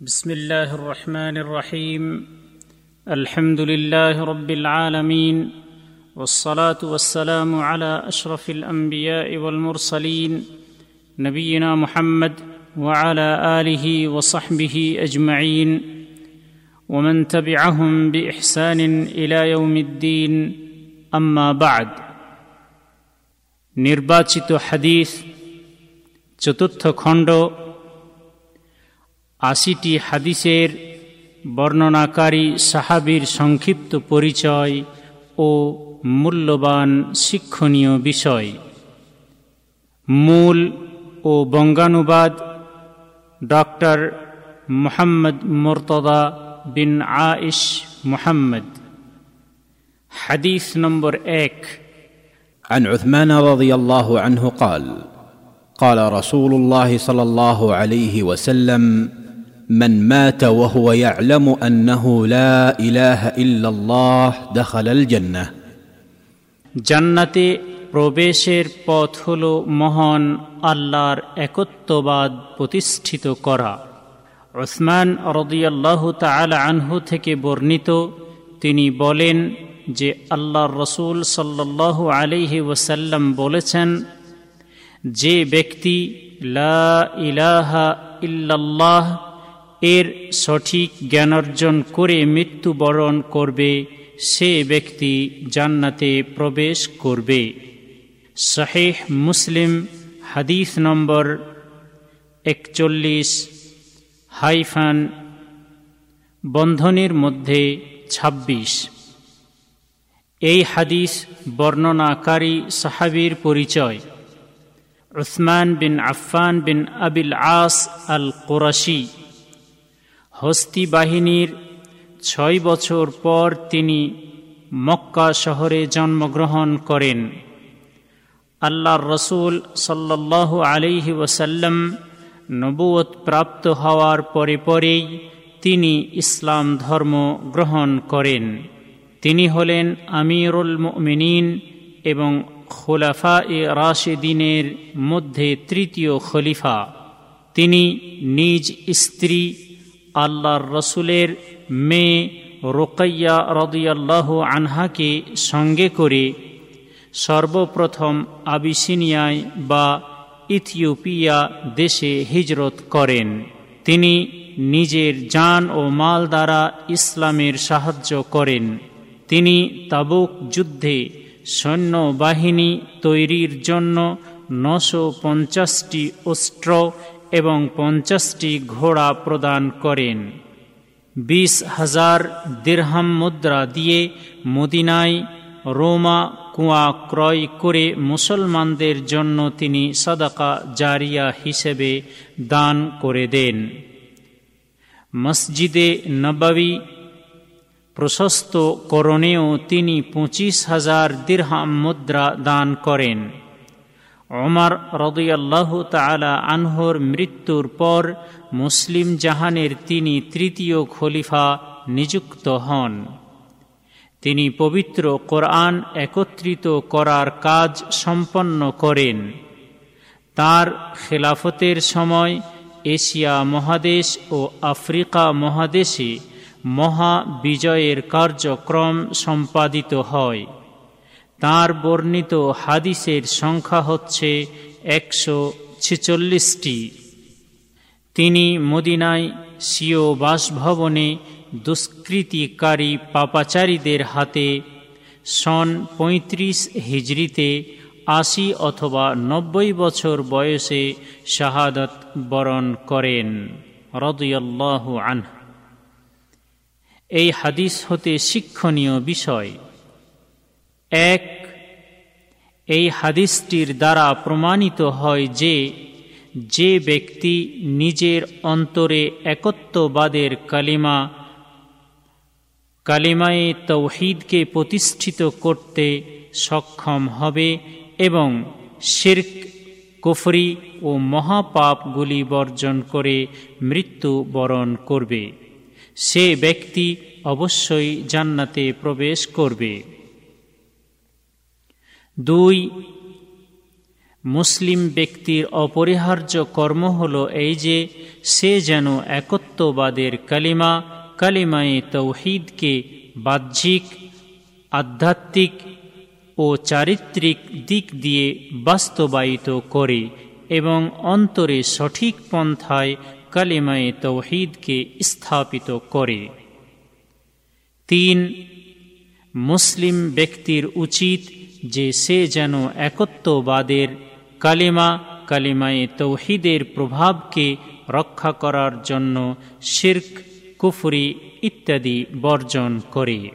بسم الله الرحمن الرحيم الحمد لله رب العالمين والصلاه والسلام على اشرف الانبياء والمرسلين نبينا محمد وعلى اله وصحبه اجمعين ومن تبعهم باحسان الى يوم الدين اما بعد নির্বাচিত হাদিস চতুর্থ খণ্ড আশিটি হাদিসের বর্ণনাকারী সাহাবির সংক্ষিপ্ত পরিচয় ও মূল্যবান শিক্ষণীয় বিষয় মূল ও বঙ্গানুবাদ doctor Muhammad Murtada bin Aish Muhammad হাদিস নম্বর এক عن عثمان رضي الله عنه قال قال رسول الله صلى الله عليه وسلم من مات وهو يعلم انه لا اله الا الله دخل الجنه জান্নাতে প্রবেশের পথ হল মহান আল্লাহর একত্ববাদ প্রতিষ্ঠিত করা ওসমান রদিয়াল্লাহ তালা আনহু থেকে বর্ণিত তিনি বলেন যে আল্লাহর রসুল সাল্লাহ আলিহি ওসাল্লাম বলেছেন যে ব্যক্তি লা ইলাহা ইল্লাল্লাহ এর সঠিক জ্ঞান অর্জন করে মৃত্যুবরণ করবে, সে ব্যক্তি জান্নাতে প্রবেশ করবে। শাহেহ মুসলিম, হাদিস নম্বর একচল্লিশ, হাইফান, বন্ধনের মধ্যে ২৬ এই হাদিস বর্ণনাকারী সাহাবির পরিচয়। উসমান বিন আফফান বিন আবিল আস আল কোরাশি। হস্তি বাহিনীর ছয় বছর পর তিনি মক্কা শহরে জন্মগ্রহণ করেন। আল্লাহর রসুল সাল্লাহ আলিহি ওসাল্লাম নবুয়ত প্রাপ্ত হওয়ার পরে পরেই তিনি ইসলাম ধর্ম গ্রহণ করেন। তিনি হলেন আমিরুল মিনীন এবং খোলাফা এ রাশেদিনের মধ্যে তৃতীয় খলিফা। তিনি নিজ স্ত্রী আল্লাহর রসুলের মেয়ে রোকাইয়া রদিয়াল্লাহ আনহাকে সঙ্গে করে সর্বপ্রথম আবিসিনিয়ায় বা ইথিওপিয়া দেশে হিজরত করেন। তিনি নিজের যান ও মাল দ্বারা ইসলামের সাহায্য করেন। তিনি তাবুক যুদ্ধে সৈন্যবাহিনী তৈরির জন্য নশো পঞ্চাশটি অস্ত্র এবং পঞ্চাশটি ঘোড়া প্রদান করেন। বিশ হাজার দীর্হাম মুদ্রা দিয়ে মদিনায় রোমা কুয়া ক্রয় করে মুসলমানদের জন্য তিনি সাদাকা জারিয়া হিসেবে দান করে দেন। মসজিদে নবাবী প্রশস্ত করণেও তিনি পঁচিশ হাজার দীর্হাম মুদ্রা দান করেন। ওমর রদুয়াল্লাহ তালা আনহর মৃত্যুর পর মুসলিম জাহানের তিনি তৃতীয় খলিফা নিযুক্ত হন। তিনি পবিত্র কোরআন একত্রিত করার কাজ সম্পন্ন করেন। তার খেলাফতের সময় এশিয়া মহাদেশ ও আফ্রিকা মহাদেশে মহা বিজয়ের কার্যক্রম সম্পাদিত হয়। তার বর্ণিত হাদিসের সংখ্যা হচ্ছে একশো ছেচল্লিশটি। তিনি মদিনায় সিও বাসভবনে দুষ্কৃতিকারী পাপাচারীদের হাতে সন পঁয়ত্রিশ হিজড়িতে আশি অথবা নব্বই বছর বয়সে শাহাদত বরণ করেন, রদুয়াল্লাহ আনহ। এই হাদিস হতে শিক্ষণীয় বিষয়। এক, এই হাদিসটির দ্বারা প্রমাণিত হয় যে যে ব্যক্তি নিজের অন্তরে একত্ববাদের কালিমা, কালিমায়ে তৌহিদকে প্রতিষ্ঠিত করতে সক্ষম হবে এবং শির্ক, কুফরি ও মহাপাপগুলি বর্জন করে মৃত্যু বরণ করবে। সে ব্যক্তি অবশ্যই জান্নাতে প্রবেশ করবে। দুই, মুসলিম ব্যক্তির অপরিহার্য কর্ম হল এই যে সে যেন একত্ববাদের কালিমা, কালিমায়ে তৌহিদকে বাহ্যিক, আধ্যাত্মিক ও চারিত্রিক দিক দিয়ে বাস্তবায়িত করে এবং অন্তরে সঠিক পন্থায় কালিমায়ে তৌহিদকে স্থাপিত করে। তিন, মুসলিম ব্যক্তির উচিত যে সে যেন একত্ববাদের কালিমা, কালিমায়ে তৌহিদের প্রভাবকে রক্ষা করার জন্য শির্ক, কুফরি ইত্যাদি বর্জন করে।